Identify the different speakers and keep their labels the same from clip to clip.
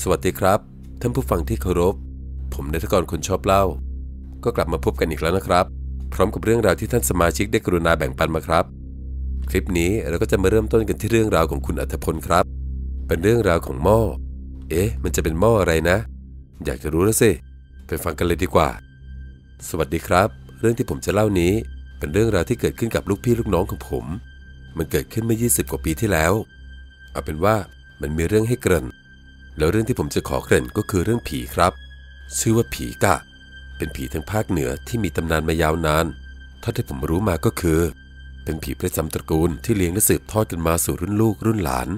Speaker 1: สวัสดีครับ ท่านผู้ฟังที่เคารพ ผมนายทกรคนชอบเล่า ก็กลับมาพบกันอีกแล้วนะครับ พร้อมกับเรื่องราวที่ท่านสมาชิกได้กรุณาแบ่งปันมาครับ คลิปนี้เราก็จะมาเริ่มต้นกันที่เรื่องราวของคุณอัธพลครับ เป็นเรื่องราวของหม้อ เอ๊ะ มันจะเป็นหม้ออะไรนะ อยากจะรู้แล้วสิ ไปฟังกันเลยดีกว่า สวัสดีครับ เรื่องที่ผมจะเล่านี้ เป็นเรื่องราวที่เกิดขึ้นกับลูกพี่ลูกน้องของผม มันเกิดขึ้นเมื่อ 20 กว่าปีที่แล้ว เอาเป็นว่ามันมีเรื่องให้เกริ่น แล้วเรื่องที่ผมจะขอเกริ่นก็คือเรื่องผีครับ ชื่อว่าผีกะ เป็นผีทางภาคเหนือที่มีตำนานมายาวนานเท่าที่ผมรู้มาก็คือ เป็นผีประจำตระกูลที่เลี้ยงและสืบทอดกันมาสู่รุ่นลูกรุ่นหลาน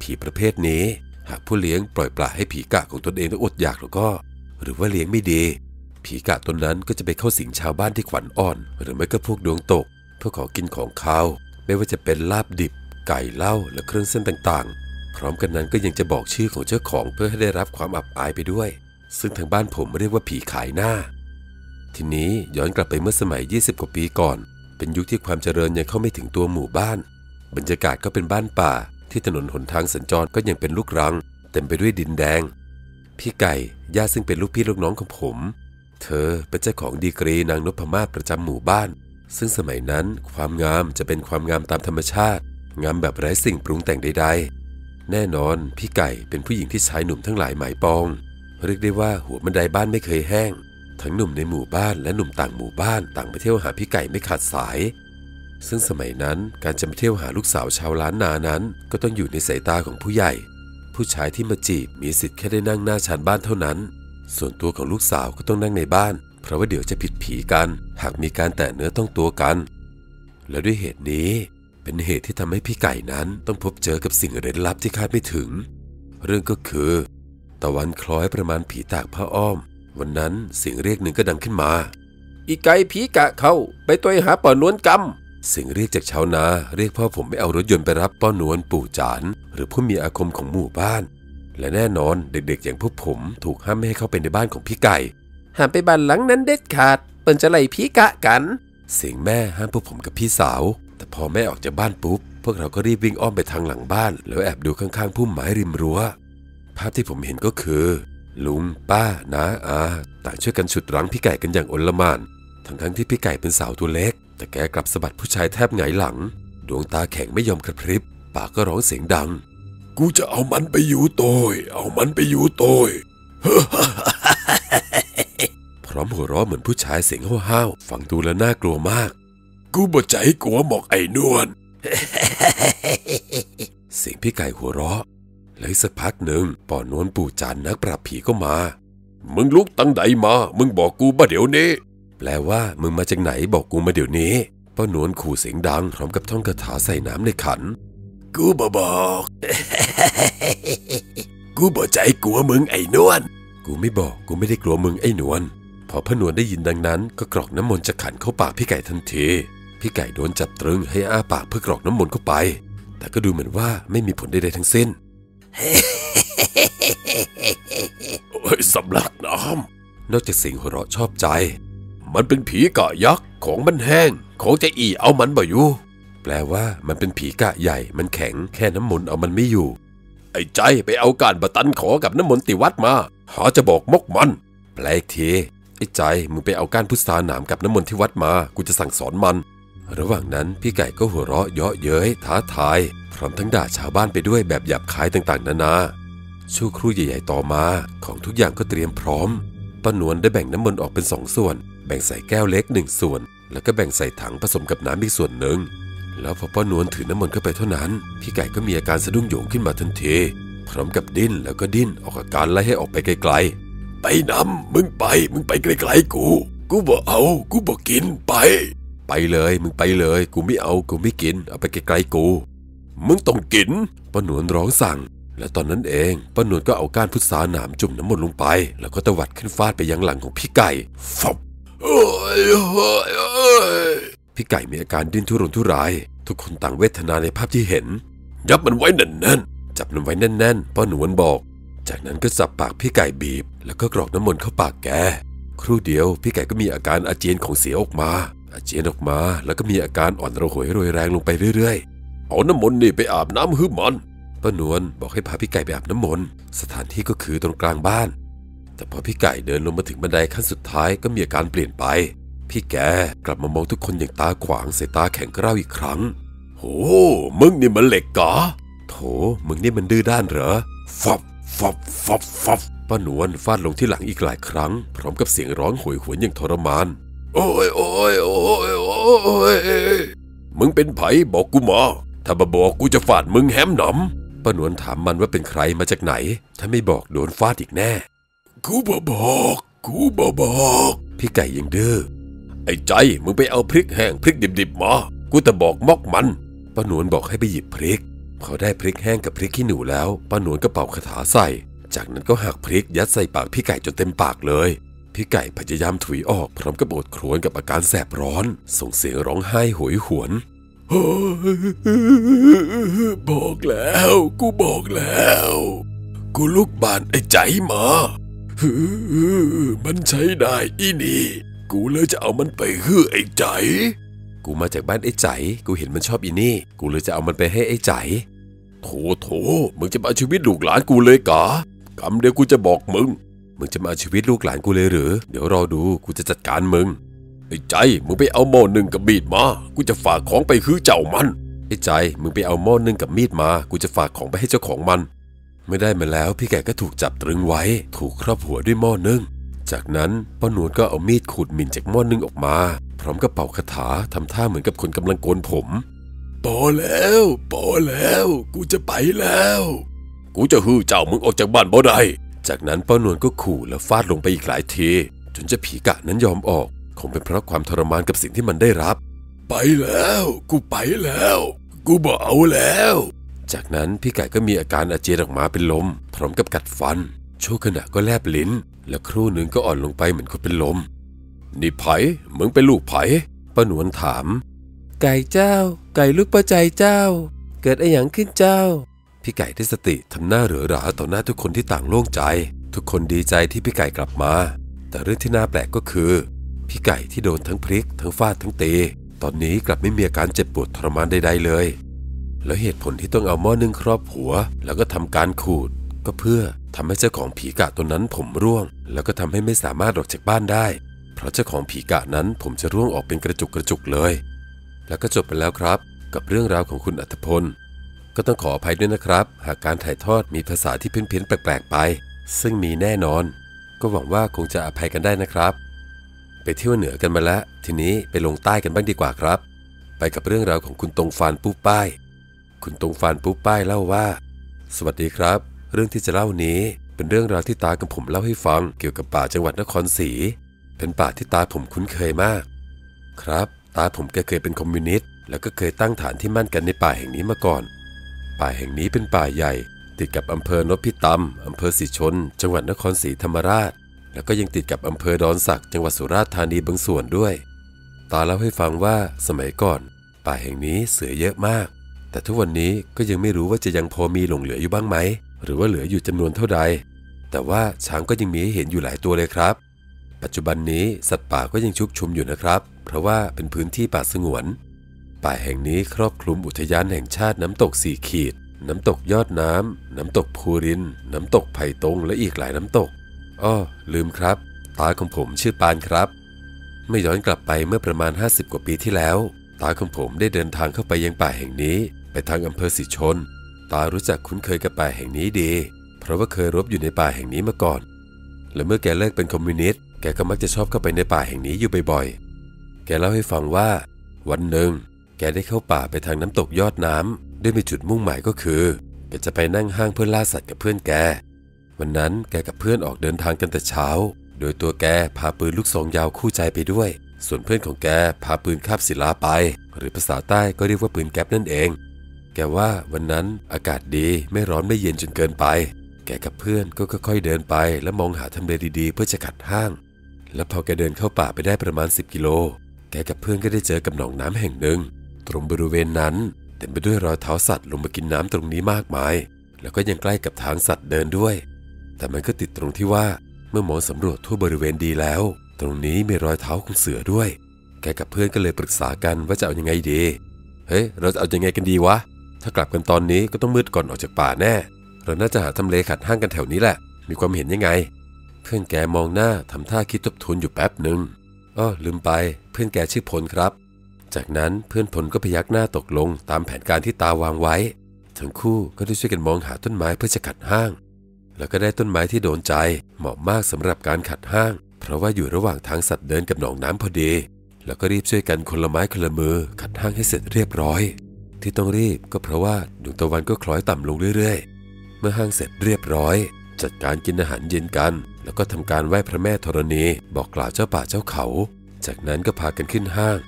Speaker 1: ผีประเภทนี้ หากผู้เลี้ยงปล่อยปละให้ผีกะของตนเองต้องอดอยากแล้วก็ หรือว่าเลี้ยงไม่ดี ผีกะตนนั้นก็จะไปเข้าสิงชาวบ้านที่ขวัญอ่อน หรือไม่ก็พวกดวงตก เพื่อขอกินของเข้าไม่ว่าจะเป็นลาบดิบ ไก่เหล้าและเครื่องเส้นต่างๆ พร้อมกันนั้นก็ยังจะบอกชื่อของเจ้าของเพื่อให้ได้รับความอับอายไปด้วย ซึ่งทางบ้านผมเรียกว่าผีขายหน้า ทีนี้ย้อนกลับไปเมื่อสมัย 20 กว่าปีก่อน เป็นยุคที่ความเจริญยังเข้าไม่ถึงตัวหมู่บ้าน บรรยากาศก็เป็นบ้านป่า ที่ถนนหนทางสัญจรก็ยังเป็นลูกรัง เต็มไปด้วยดินแดง พี่ไก่ญาติซึ่งเป็นลูกพี่ลูกน้องของผม เธอเป็นเจ้าของดีกรีนางนพมาศประจำหมู่บ้าน ซึ่งสมัยนั้นความงามจะเป็นความงามตามธรรมชาติ งามแบบไร้สิ่งปรุงแต่งใด ๆ แน่นอนพี่ไก่เป็นผู้หญิงที่ชายหนุ่มทั้งหลายหมายปอง เรียกได้ว่าหัวบันไดบ้านไม่เคยแห้ง ทั้งหนุ่มในหมู่บ้านและหนุ่มต่างหมู่บ้านต่างไปเที่ยวหาพี่ไก่ไม่ขาดสาย ซึ่งสมัยนั้นการจะมาเที่ยวหาลูกสาวชาวล้านนานั้น ก็ต้องอยู่ในสายตาของผู้ใหญ่ ผู้ชายที่มาจีบมีสิทธิ์แค่ได้นั่งหน้าชานบ้านเท่านั้น ส่วนตัวของลูกสาวก็ต้องนั่งในบ้าน เพราะว่าเดี๋ยวจะผิดผีกัน หากมีการแตะเนื้อต้องตัวกัน และด้วยเหตุนี้ เป็นเหตุที่ทำให้พี่ไก่นั้นต้องพบเจอกับสิ่งเร้นลับที่คาดไม่ถึง เรื่องก็คือ ตะวันคล้อยประมาณผีตากผ้าอ้อม วันนั้นเสียงเรียกหนึ่งก็ดังขึ้นมา อีไก่ผีกะเขาไปตัวหาป่อนวลกำเสียงเรียกจากชาวนา เรียกพ่อผมไม่เอารถยนต์ไปรับป้อนวลปู่จานหรือผู้มีอาคมของหมู่บ้าน และแน่นอนเด็กๆ อย่างพวกผมถูกห้ามไม่ให้เข้าไปในบ้านของพี่ไก่ห้ามไปบ้านหลังนั้นเด็ดขาดเปิ้นจะไล่ผีกะกัน เสียงแม่ห้ามพวกผมกับพี่สาว แต่พอแม่ออกจากบ้านปุ๊บ พวกเราก็รีบวิ่งอ้อมไปทางหลังบ้าน แล้วแอบดูข้างๆพุ่มไม้ริมรั้ว ภาพที่ผมเห็นก็คือ ลุง ป้าน้าอาต่างช่วยกันฉุดรั้งพี่ไก่กันอย่างอนลมานทั้งๆที่พี่ไก่เป็นสาวตัวเล็ก แต่แกกลับสะบัดผู้ชายแทบหงายหลัง ดวงตาแข็งไม่ยอมกระพริบ ปากก็ร้องเสียงดัง
Speaker 2: กูจะเอามันไปอยู่โตยเอามันไปอยู่โตย
Speaker 1: พร้อมหัวเราะเหมือนผู้ชายเสียงห้าวๆฟังดูแล้วน่ากลัวมาก
Speaker 2: กูบ่ใจกัวหมอกไอ้นวล
Speaker 1: เสียงพี่ไก่หัวเราะแล้วสักพักหนึ่งป่อนวลปู่จันนักปราบผีก็มา
Speaker 2: มึงลุกตั้งใดมา มึงบอกกูบ่เดี๋ยวนี้
Speaker 1: แปลว่ามึงมาจากไหนบอกกูมาเดี๋ยวนี้ป้านวลขู่เสียงดังพร้อมกับท่องคาถาใส่น้ำในขัน
Speaker 2: กูบ่บอก กูบ่ใจกลัวมึงไอ้นวล
Speaker 1: กูไม่บอกกูไม่ได้กลัวมึงไอ้หนวล พอพนวลได้ยินดังนั้น ก็กรอกน้ำมนต์จะขันเข้าปากพี่ไก่ทันที พี่ไก่โดนจับตรึงให้อ้าปากเพื่อกรอกน้ำมนต์เข้าไป แต่ก็ดูเหมือนว่าไม่มีผลใดๆทั้งสิ้น
Speaker 2: โอ้ยสำลักน้
Speaker 1: นอกจากเสียงหัวเราะชอบใจำ
Speaker 2: มันเป็นผีกะยักษ์ของมันแห้ง ของจะอีเอามันบ่อยู่
Speaker 1: แปลว่ามันเป็นผีกะใหญ่ มันแข็งแค่น้ำมนต์เอามันไม่อยู่
Speaker 2: ไอ้ใจไปเอาการบะตันขอกับน้ำมนต์ติวัดมา หาจะบอกมกมัน
Speaker 1: แปลอีกทีไอ้ใจมึงไปเอาก้านพุทราหนามกับน้ำมนต์ที่วัดมา กูจะสั่งสอนมัน ระหว่างนั้นพี่ไก่ก็หัวเราะเยาะเย้ยท้าทาย พร้อมทั้งด่าชาวบ้านไปด้วยแบบหยาบคายต่างๆ นานาชั่วครู่ใหญ่ๆต่อมาของทุกอย่างก็เตรียมพร้อมป้านวลได้แบ่งน้ำมนต์ออกเป็นสองส่วน แบ่งใส่แก้วเล็กหนึ่งส่วน แล้วก็แบ่งใส่ถังผสมกับน้ำอีกส่วนหนึ่ง แล้วพอป้านวลถือน้ำมนต์เข้าไปเท่านั้น พี่ไก่ก็มีอาการสะดุ้งโยงขึ้นมาทันที พร้อมกับดิ้นแล้วก็ดิ้นออกอาการไล่ให้ออกไปไกลๆ
Speaker 2: ไปน้ำมึงไป มึงไปไกลๆกู กูบ่เอา กูบ่กินไป
Speaker 1: ไปเลยมึงไปเลย กูไม่เอากูไม่กิน เอาไปไกลๆกู
Speaker 2: มึงต้องกิน
Speaker 1: ป้าหนวลร้องสั่ง และตอนนั้นเองป้าหนวลก็เอาก้านพุทราหนามจุ่มน้ำมนต์ลงไป แล้วก็ตวัดขึ้นฟาดไปยังหลังของพี่ไก่ฟับ
Speaker 2: โอ้ยโอ้ยโอ้ย
Speaker 1: พี่ไก่มีอาการดิ้นทุรนทุราย ทุกคนต่างเวทนาในภาพที่เห็น
Speaker 2: ยับมันไว้แน่น
Speaker 1: จับมันไว้แน่นๆป้าหนวลบอก จากนั้นก็จับปากพี่ไก่บีบ แล้วก็กรอกน้ำมนต์เข้าปากแกครู่เดียวพี่ไก่ก็มีอาการอาเจียนของเสียออกมาอาเจียนออกมาแล้วก็มีอาการอ่อนระหวยโรยแรงลงไปเรื่อย
Speaker 2: ๆ เอาน้ำมนต์นี่ไปอาบน้ำหื้อมัน
Speaker 1: ป้านวลบอกให้พาพี่ไก่ไปอาบน้ำมนต์สถานที่ก็คือตรงกลางบ้าน แต่พอพี่ไก่เดินลงมาถึงบันไดขั้นสุดท้ายก็มีอาการเปลี่ยนไป พี่แกกลับมามองทุกคนอย่างตาขวางสายตาแข็งกร้าวอีกครั้ง
Speaker 2: โอ้มึงนี่มันเหล็กกะ
Speaker 1: โถมึงนี่มันดื้อด้านเหรอ
Speaker 2: ฟับฟับฟับฟับ
Speaker 1: ป้านวลฟาดลงที่หลังอีกหลายครั้ง พร้อมกับเสียงร้องโหยหวนอย่างทรมาน
Speaker 2: โอ้ยโอ้ยโอ้ยโอ้ยมึงเป็นไผบอกกูมาถ้ามาบอกกูจะฟาดมึงแฮมหน
Speaker 1: ป้านวลถามมันว่าเป็นใครมาจากไหน ถ้าไม่บอกโดนฟาดอีกแน่ำ
Speaker 2: กูบ่บอก กูบ่บอก
Speaker 1: พี่ไก่ยังดื้อ
Speaker 2: ไอ้ใจมึงไปเอาพริกแห้งพริกดิบๆมา กูแต่บอกมอกมัน
Speaker 1: ป้านวลบอกให้ไปหยิบพริกพอได้พริกแห้งกับพริกขี้หนูแล้วป้านวลก็เป่าคาถาใส่ จากนั้นก็หักพริกยัดใส่ปากพี่ไก่จนเต็มปากเลย พี่ไก่พยายามถุยออกพร้อมกับโอดครวญกับอาการแสบร้อน ส่งเสียงร้องไห้โหยหวน
Speaker 2: เฮ้ยบอกแล้ว กูบอกแล้ว กูลุกบานไอ้ใจมามันใช้ได้อีนี่ กูเลยจะเอามันไปฮื้อไอ้ใจ
Speaker 1: กูมาจากบ้านไอ้ใจ กูเห็นมันชอบอีนี่ กูเลยจะเอามันไปให้ไอ้ใจ
Speaker 2: โถโถมึงจะมาเอาชีวิตลูกหลานกูเลยกะคำเดียวกูจะบอกมึง
Speaker 1: มึงจะมาเอาชีวิตลูกหลานกูเลยหรือ เดี๋ยวรอดูกูจะจัดการมึง
Speaker 2: ไอ้ใจ มึงไปเอาหม้อหนึ่งกับบีดมา กูจะฝากของไปฮื้อเจ้ามัน
Speaker 1: ไอ้ใจ มึงไปเอาหม้อหนึ่งกับมีดมา กูจะฝากของไปให้เจ้าของมัน ไม่ได้มาแล้วพี่แกก็ถูกจับตรึงไว้ ถูกครอบหัวด้วยหม้อหนึ่งจากนั้นป้าหนวลก็เอามีดขูดมินจากหม้อนึ่งออกมา พร้อมกับเป่าคาถาทำท่าเหมือนกับคนกำลังโกนผม
Speaker 2: พอแล้วพอแล้ว กูจะไปแล้ว กูจะฮือเจ้ามึงออกจากบ้านบ่ได้
Speaker 1: จากนั้นป้านวลก็ขู่แล้วฟาดลงไปอีกหลายที จนเจะผีกะนั้นยอมออก คงเป็นเพราะความทรมานกับสิ่งที่มันได้รับ
Speaker 2: ไปแล้ว กูไปแล้ว กูบ่เอาแล้ว
Speaker 1: จากนั้นพี่ไก่ก็มีอาการอาเจียนออกมาเป็นลม พร้อมกับกัดฟัน ชั่วขณะก็แลบลิ้น และครู่หนึ่งก็อ่อนลงไปเหมือนคนเป็นลม
Speaker 2: นี่ไผมึงเป็นลูกไผ
Speaker 1: ป้านวลถาม ไก่เจ้า ไก่ลูกประใจเจ้า เกิดอะไรอย่างขึ้นเจ้า พี่ไก่ได้สติทำหน้าเหรอหราต่อหน้าทุกคนที่ต่างโล่งใจ ทุกคนดีใจที่พี่ไก่กลับมา แต่เรื่องที่น่าแปลกก็คือ พี่ไก่ที่โดนทั้งพริก ทั้งฟาดทั้งตีตอนนี้กลับไม่มีอาการเจ็บปวดทรมานใดๆเลย แล้วเหตุผลที่ต้องเอาหม้อนึ่งครอบหัว แล้วก็ทำการขูด ก็เพื่อทำให้เจ้าของผีกะตัวนั้นผมร่วง แล้วก็ทำให้ไม่สามารถออกจากบ้านได้ เพราะเจ้าของผีกะนั้นผมจะร่วงออกเป็นกระจุกกระจุกเลย แล้วก็จบไปแล้วครับ กับเรื่องราวของคุณอัธพล ก็ต้องขออภัยด้วยนะครับ หากการถ่ายทอดมีภาษาที่เพี้ยนพียนๆแปลกๆไป ซึ่งมีแน่นอน ก็หวังว่าคงจะอภัยกันได้นะครับ ไปเที่ยวเหนือกันมาแล้ว ทีนี้ไปลงใต้กันบ้างดีกว่าครับ ไปกับเรื่องราวของคุณตรงฟานปูป้าย คุณตรงฟานปูป้ายเล่าว่า สวัสดีครับ เรื่องที่จะเล่านี้เป็นเรื่องราวที่ตากับผมเล่าให้ฟังเกี่ยวกับป่าจังหวัดนครศรีเป็นป่าที่ตาผมคุ้นเคยมาก ครับ ตาผมแกเคยเป็นคอมมิวนิสต์แล้วก็เคยตั้งฐานที่มั่นกันในป่าแห่งนี้มาก่อน ป่าแห่งนี้เป็นป่าใหญ่ ติดกับอำเภอนพิตำอำเภอสีชน จังหวัดนครศรีธรรมราช แล้วก็ยังติดกับอำเภอดอนสักจังหวัดสุราษฎร์ธานีบางส่วนด้วย ตาเล่าให้ฟังว่าสมัยก่อน ป่าแห่งนี้เสือเยอะมาก แต่ทุกวันนี้ก็ยังไม่รู้ว่าจะยังพอมีหลงเหลืออยู่บ้างไหม หรือว่าเหลืออยู่จำนวนเท่าใด แต่ว่าช้างก็ยังมีให้เห็นอยู่หลายตัวเลยครับ ปัจจุบันนี้สัตว์ป่าก็ยังชุกชุมอยู่นะครับ เพราะว่าเป็นพื้นที่ป่าสงวน ป่าแห่งนี้ครอบคลุมอุทยานแห่งชาติน้ำตกสี่ขีด น้ำตกยอดน้ำ น้ำตกภูริน น้ำตกไผ่ตงและอีกหลายน้ำตก อ้อ ลืมครับ ตาของผมชื่อปานครับเมื่อย้อนกลับไปเมื่อประมาณ 50 กว่าปีที่แล้ว ตาของผมได้เดินทางเข้าไปยังป่าแห่งนี้ ไปทางอำเภอสิชน ตารู้จักคุ้นเคยกับป่าแห่งนี้ดี เพราะว่าเคยรบอยู่ในป่าแห่งนี้มาก่อน และเมื่อแกเลิกเป็นคอมมิวนิสต์ แกก็มักจะชอบเข้าไปในป่าแห่งนี้อยู่บ่อยๆ แกเล่าให้ฟังว่า วันหนึ่ง แกได้เข้าป่าไปทางน้ำตกยอดน้ำด้วยมีจุดมุ่งหมายก็คือแกจะไปนั่งห้างเพื่อล่าสัตว์กับเพื่อนแก วันนั้นแกกับเพื่อนออกเดินทางกันแต่เช้า โดยตัวแกพาปืนลูกซองยาวคู่ใจไปด้วย ส่วนเพื่อนของแกพาปืนคาบศิลาไป หรือภาษาใต้ก็เรียกว่าปืนแก๊ปนั่นเอง แกว่าวันนั้นอากาศดีไม่ร้อนไม่เย็นจนเกินไป แกกับเพื่อนก็ค่อยๆเดินไป และมองหาทำเลดีๆ เพื่อจะขัดห้าง แล้วพอแกเดินเข้าป่าไปได้ประมาณ 10 กิโล แกกับเพื่อนก็ได้เจอกับหนองน้ำแห่งหนึ่ง ตรงบริเวณนั้นเต็มไปด้วยรอยเท้าสัตว์ลงมากินน้ำตรงนี้มากมาย แล้วก็ยังใกล้กับทางสัตว์เดินด้วย แต่มันก็ติดตรงที่ว่าเมื่อหมอสำรวจทั่วบริเวณดีแล้ว ตรงนี้มีรอยเท้าของเสือด้วย แกกับเพื่อนก็เลยปรึกษากันว่าจะเอายังไงดี เฮ้ย เราจะเอายังไงกันดีวะ ถ้ากลับกันตอนนี้ก็ต้องมืดก่อนออกจากป่าแน่ เราน่าจะหาทำเลขัดห้างกันแถวนี้แหละ มีความเห็นยังไง เพื่อนแกมองหน้าทำท่าคิดทบทวนอยู่แป๊บหนึ่งอ้อลืมไป เพื่อนแกชื่อพลครับ จากนั้นเพื่อนพลก็พยักหน้าตกลงตามแผนการที่ตาวางไว้ ทั้งคู่ก็ได้ช่วยกันมองหาต้นไม้เพื่อจะขัดห้าง แล้วก็ได้ต้นไม้ที่โดนใจเหมาะมากสำหรับการขัดห้าง เพราะว่าอยู่ระหว่างทางสัตว์เดินกับหนองน้ำพอดี แล้วก็รีบช่วยกันคนละไม้คนละมือขัดห้างให้เสร็จเรียบร้อย ที่ต้องรีบก็เพราะว่าดวงตะวันก็คล้อยต่ำลงเรื่อยๆ เมื่อห้างเสร็จเรียบร้อย จัดการกินอาหารเย็นกัน แล้วก็ทำการไหว้พระแม่ธรณี บอกกล่าวเจ้าป่าเจ้าเขา จากนั้นก็พากันขึ้นห้าง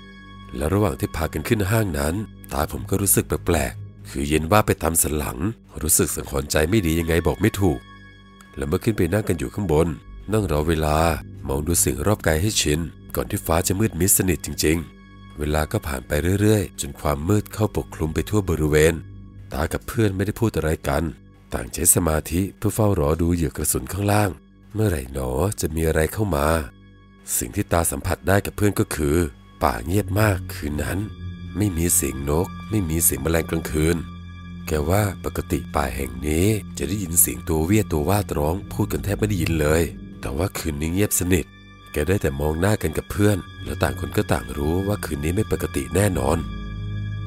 Speaker 1: และระหว่างที่พากันขึ้นห้างนั้น ตาผมก็รู้สึกแปลกๆ คือเย็นว่าไปตามสันหลัง รู้สึกสังหรใจไม่ดียังไงบอกไม่ถูก แล้วเมื่อขึ้นไปนั่งกันอยู่ข้างบน นั่งรอเวลามองดูสิ่งรอบกายให้ชิน ก่อนที่ฟ้าจะมืดมิดสนิทจริง ๆ เวลาก็ผ่านไปเรื่อยๆ จนความมืดเข้าปกคลุมไปทั่วบริเวณ ตากับเพื่อนไม่ได้พูดอะไรกัน ต่างใช้สมาธิเพื่อเฝ้ารอดูเหยื่อกระสุนข้างล่าง เมื่อไหร่หนอจะมีอะไรเข้ามา สิ่งที่ตาสัมผัสได้กับเพื่อนก็คือ ป่าเงียบมากคืนนั้น ไม่มีเสียงนก ไม่มีเสียงแมลงกลางคืน แกว่าปกติป่าแห่งนี้จะได้ยินเสียงตัวเวียตัวว่าตร้องพูดกันแทบไม่ได้ยินเลย แต่ว่าคืนนี้เงียบสนิท แกได้แต่มองหน้ากันกับเพื่อน แล้วต่างคนก็ต่างรู้ว่าคืนนี้ไม่ปกติแน่นอน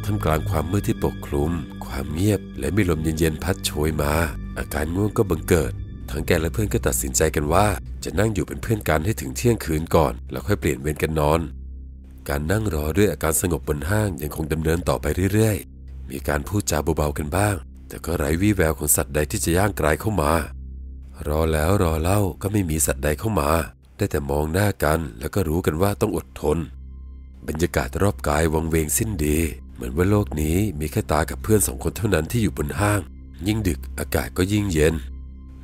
Speaker 1: ท่ามกลางความมืดที่ปกคลุม ความเงียบ และมีลมเย็นๆพัดโชยมา อาการง่วงก็บังเกิด ทั้งแกและเพื่อนก็ตัดสินใจกันว่า จะนั่งอยู่เป็นเพื่อนกันให้ถึงเที่ยงคืนก่อน แล้วค่อยเปลี่ยนเวรกันนอน การนั่งรอด้วยอาการสงบบนห้างยังคงดำเนินต่อไปเรื่อยๆ มีการพูดจาเบาๆกันบ้าง แต่ก็ไร้วี่แววของสัตว์ใดที่จะย่างกลายเข้ามารอแล้วรอเล่าก็ไม่มีสัตว์ใดเข้ามา ได้แต่มองหน้ากันแล้วก็รู้กันว่าต้องอดทน บรรยากาศรอบกายวังเวงสิ้นดี เหมือนว่าโลกนี้มีแค่ตากับเพื่อนสองคนเท่านั้นที่อยู่บนห้าง ยิ่งดึกอากาศก็ยิ่งเย็น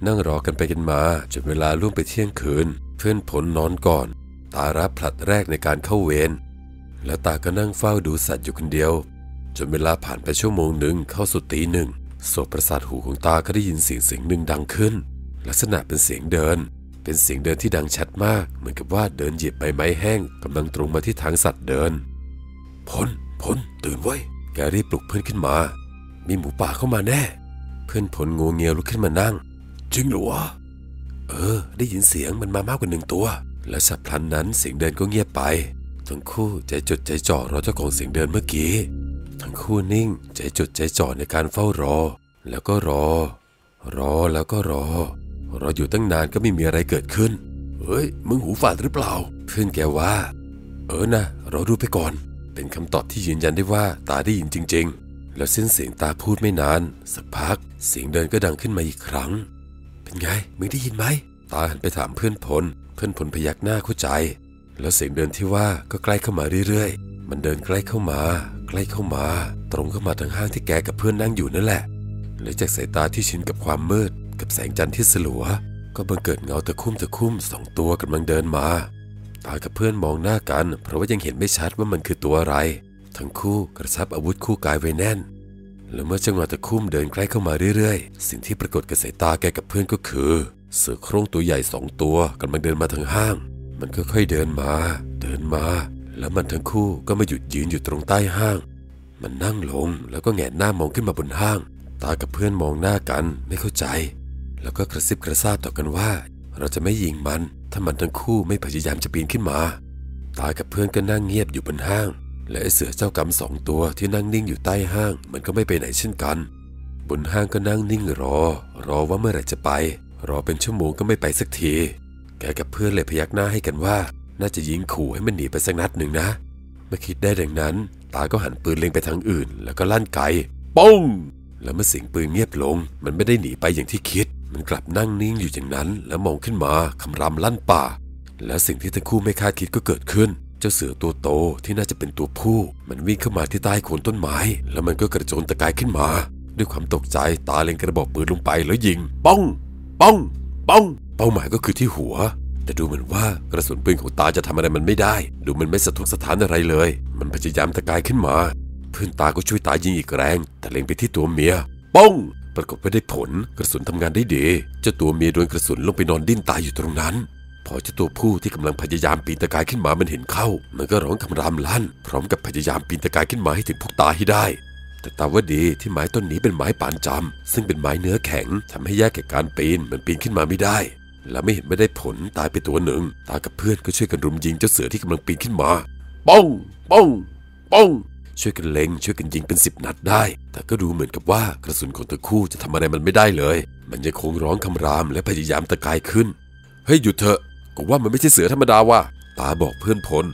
Speaker 1: นั่งรอกันไปกันมาจนเวลาล่วงไปเที่ยงคืน เพื่อนผลนอนก่อน ตารับผลัดแรกในการเข้าเวร แล้วตาก็นั่งเฝ้าดูสัตว์อยู่คนเดียว จนเวลาผ่านไปชั่วโมงหนึ่งเข้าสู่ตีหนึ่งโสตประสาทหูของตาก็ได้ยินเสียงเสียงหนึ่งดังขึ้น ลักษณะเป็นเสียงเดิน เป็นเสียงเดินที่ดังชัดมาก เหมือนกับว่าเดินเหยียบใบไม้แห้งกำลังตรงมาที่ทางสัตว์เดินพลพลตื่นไว้แกรีบปลุกเพื่อนขึ้นมา มีหมูป่าเข้ามาแน่ เพื่อนผลงูเงียวลุกขึ้นมานั่ง
Speaker 2: จริงหรอวะ
Speaker 1: เออ ได้ยินเสียงมันมามากกว่าหนึ่งตัว และฉับพลันนั้นเสียงเดินก็เงียบไป ทั้งคู่ใจจดใจจ่อรอเจ้าของเสียงเดินเมื่อกี้ ทั้งคู่นิ่ง ใจจดใจจ่อในการเฝ้ารอ แล้วก็รอ รอแล้วก็รอ รออยู่ตั้งนานก็ไม่มีอะไรเกิดขึ้น
Speaker 2: เฮ้ย มึงหูฝาดหรือเปล่า
Speaker 1: เพื่อนแกว่า เออนะรอดูไปก่อน เป็นคำตอบที่ยืนยันได้ว่าตาได้ยินจริง ๆ แล้วเส้นเสียงตาพูดไม่นาน สักพัก เสียงเดินก็ดังขึ้นมาอีกครั้ง เป็นไง มึงได้ยินไหม ตาหันไปถามเพื่อนพล เพื่อนพลพยักหน้าเข้าใจ แล้วเสียงเดินที่ว่าก็ใกล้เข้ามาเรื่อยๆ มันเดินใกล้เข้ามา ใกล้เข้ามา ตรงเข้ามาทางห้างที่แกกับเพื่อนนั่งอยู่นั่นแหละและจากสายตาที่ชินกับความมืด กับแสงจันทร์ที่สลัว ก็บังเกิดเงาตะคุ่มตะคุ่มสองตัวกำลังเดินมา ตากับเพื่อนมองหน้ากัน เพราะว่ายังเห็นไม่ชัดว่ามันคือตัวอะไร ทั้งคู่กระชับอาวุธคู่กายไว้แน่น แล้วเมื่อจังหวะตะคุ่มเดินใกล้เข้ามาเรื่อยๆ สิ่งที่ปรากฏกับสายตาแกกับเพื่อนก็คือ เสือโคร่งตัวใหญ่สองตัวกำลังเดินมาทางห้าง มันค่อยๆเดินมา เดินมา แล้วมันทั้งคู่ก็มาหยุดยืนอยู่ตรงใต้ห้าง มันนั่งลงแล้วก็แงนหน้ามองขึ้นมาบนห้าง ตากับเพื่อนมองหน้ากันไม่เข้าใจ แล้วก็กระซิบกระซาบต่อกันว่า เราจะไม่ยิงมันถ้ามันทั้งคู่ไม่พยายามจะปีนขึ้นมา ตากับเพื่อนก็นั่งเงียบอยู่บนห้าง และเสือเจ้ากรรมสองตัวที่นั่งนิ่งอยู่ใต้ห้าง มันก็ไม่ไปไหนเช่นกัน บนห้างก็นั่งนิ่งรอ รอว่าเมื่อไหร่จะไป รอเป็นชั่วโมงก็ไม่ไปสักที แกกับเพื่อนเลยพยักหน้าให้กันว่า น่าจะยิงขู่ให้มันหนีไปสักนัดหนึ่งนะ เมื่อคิดได้ดังนั้น ตาก็หันปืนเล็งไปทางอื่น แล้วก็ลั่นไกป้องแล้วเมื่อเสียงปืนเงียบลง มันไม่ได้หนีไปอย่างที่คิด มันกลับนั่งนิ่งอยู่อย่างนั้น แล้วมองขึ้นมาคำรามลั่นป่า แล้วสิ่งที่ทั้งคู่ไม่คาดคิดก็เกิดขึ้น เจ้าเสือตัวโตที่น่าจะเป็นตัวผู้ มันวิ่งเข้ามาที่ใต้โคนต้นไม้ แล้วมันก็กระโจนตะกายขึ้นมา ด้วยความตกใจตาเล็งกระบอกปืนลงไปแล้วยิงป้องป้องป้อง เป้าหมายก็คือที่หัว แต่ดูเหมือนว่ากระสุนปืนของตาจะทำอะไรมันไม่ได้ ดูมันไม่สะทกสถานอะไรเลย มันพยายามตะกายขึ้นมาเพื่อนตาก็ช่วยตายิงอีกแรง แต่เล็งไปที่ตัวเมียป้องปรากฏว่าได้ผลกระสุนทำงานได้ดีเจ้าตัวเมียโดนกระสุนลงไปนอนดิ้นตายอยู่ตรงนั้น พอเจ้าตัวผู้ที่กำลังพยายามปีนตะกายขึ้นมามันเห็นเข้า มันก็ร้องคำรามลั่น พร้อมกับพยายามปีนตะกายขึ้นมาให้ถึงพวกตาให้ได้ แต่ตาว่าดีที่ไม้ต้นนี้เป็นไม้ปานจำซึ่งเป็นไม้เนื้อแข็งทำให้ยากแก่การปีนมันปีนขึ้นมาไม่ได้ และไม่เห็นไม่ได้ผลตายไปตัวหนึ่ง ตากับเพื่อนก็ช่วยกันรุมยิงเจ้าเสือที่กำลังปีนขึ้นมาป้องป้องป้องช่วยกันเล็งช่วยกันยิงเป็นสิบนัดได้ แต่ก็ดูเหมือนกับว่ากระสุนของทั้งคู่จะทำอะไรมันไม่ได้เลย มันยังคงร้องคำรามและพยายามตะกายขึ้น เฮ้ยหยุดเถอะกูว่ามันไม่ใช่เสือธรรมดาว่ะตาบอกเพื่อนพล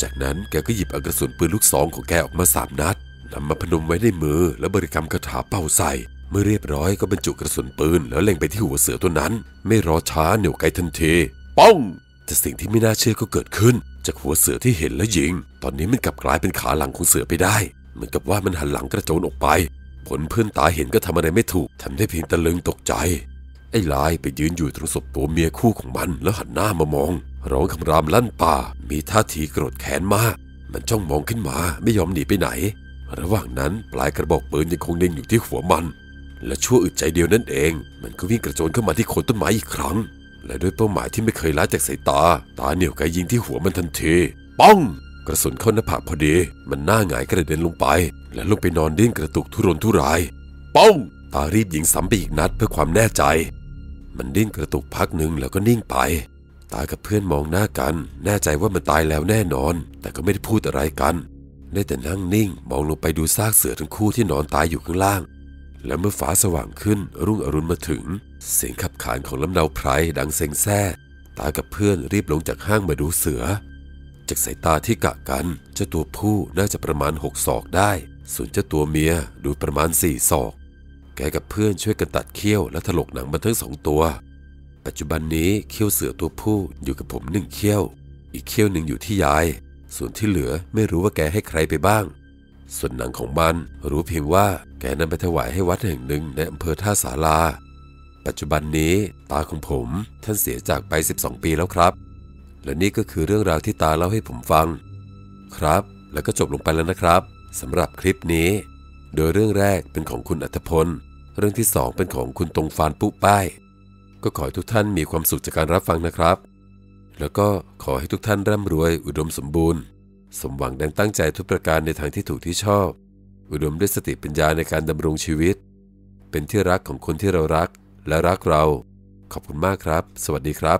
Speaker 1: จากนั้นแกก็หยิบอากระสุนปืนลูกซองของแกออกมาสามนัดนำมาพนมไว้ในมือแล้วบริกรรมคาถาเป่าใส่ เมื่อเรียบร้อยก็บรรจุกระสุนปืนแล้วเล็งไปที่หัวเสือตัวนั้น ไม่รอช้าเหนี่ยวไกทันทีป้องแต่สิ่งที่ไม่น่าเชื่อก็เกิดขึ้น จากหัวเสือที่เห็นและยิง ตอนนี้มันกลับกลายเป็นขาหลังของเสือไปได้ เหมือนกับว่ามันหันหลังกระโจนออกไป ผลเพื่อนตาเห็นก็ทำอะไรไม่ถูกทำได้เพียงตะลึงตกใจ ไอ้ลายไปยืนอยู่ตรงศพตัวเมียคู่ของมันแล้วหันหน้ามามอง ร้องคำรามลั่นป่า มีท่าทีโกรธแค้นมาก มันจ้องมองขึ้นมาไม่ยอมหนีไปไหน ระหว่างนั้นปลายกระบอกปืนยังคงเล็งอยู่ที่หัวมัน และชั่วอึดใจเดียวนั่นเอง มันก็วิ่งกระโจนเข้ามาที่โคนต้นไม้อีกครั้ง และด้วยเป้าหมายที่ไม่เคยละจากสายตา ตาเหนี่ยวไกยิงที่หัวมันทันทีป้อง กระสุนเข้าหน้าผากพอดี มันหน้าหงายกระเด็นลงไป และลงไปนอนดิ้นกระตุกทุรนทุรายป้องตารีบยิงซ้ำไปอีกนัดเพื่อความแน่ใจ มันดิ้นกระตุกพักหนึ่งแล้วก็นิ่งไป ตากับเพื่อนมองหน้ากัน แน่ใจว่ามันตายแล้วแน่นอน แต่ก็ไม่ได้พูดอะไรกัน ได้แต่นั่งนิ่ง มองลงไปดูซากเสือทั้งคู่ที่นอนตายอยู่ข้างล่าง แล้วเมื่อฟ้าสว่างขึ้นรุ่งอรุณมาถึง เสียงขับขานของลำเนาไพรดังเซ็งแซ่ตากับเพื่อนรีบลงจากห้างมาดูเสือ จากสายตาที่กะกันเจ้าตัวผู้น่าจะประมาณหกศอกได้ ส่วนเจ้าตัวเมียดูประมาณสี่ศอก แกกับเพื่อนช่วยกันตัดเขี้ยวและถลกหนังมันทั้งสองตัว ปัจจุบันนี้เขี้ยวเสือตัวผู้อยู่กับผมหนึ่งเขี้ยว อีกเขี้ยวหนึ่งอยู่ที่ยาย ส่วนที่เหลือไม่รู้ว่าแกให้ใครไปบ้าง ส่วนหนังของมันรู้เพียงว่าแกนำไปถวายให้วัดแห่งหนึ่งในอำเภอท่าสาราปัจจุบันนี้ตาของผมท่านเสียจากไป 12 ปีแล้วครับ และนี่ก็คือเรื่องราวที่ตาเล่าให้ผมฟัง ครับ แล้วก็จบลงไปแล้วนะครับสำหรับคลิปนี้ โดยเรื่องแรกเป็นของคุณอัธพล เรื่องที่สองเป็นของคุณตรงฟานปุ๊ป้าย ก็ขอให้ทุกท่านมีความสุขจากการรับฟังนะครับ แล้วก็ขอให้ทุกท่านร่ำรวยอุดมสมบูรณ์ สมหวังดังตั้งใจทุกประการในทางที่ถูกที่ชอบ อุดมด้วยสติปัญญาในการดำรงชีวิต เป็นที่รักของคนที่เรารักและรักเรา ขอบคุณมากครับ สวัสดีครับ